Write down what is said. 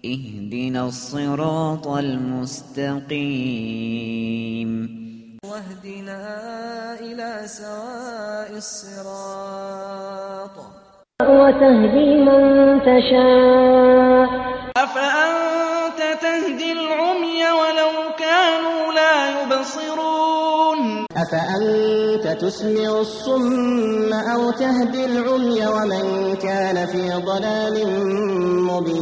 اهدنا الصراط المستقيم. واهدنا إلى سواء الصراط. وتهدي من تشاء. أفأنت تهدي العمي ولو كانوا لا يبصرون؟ أفأنت تسمع الصم أو تهدي العمي ومن كان في ضلال مبين؟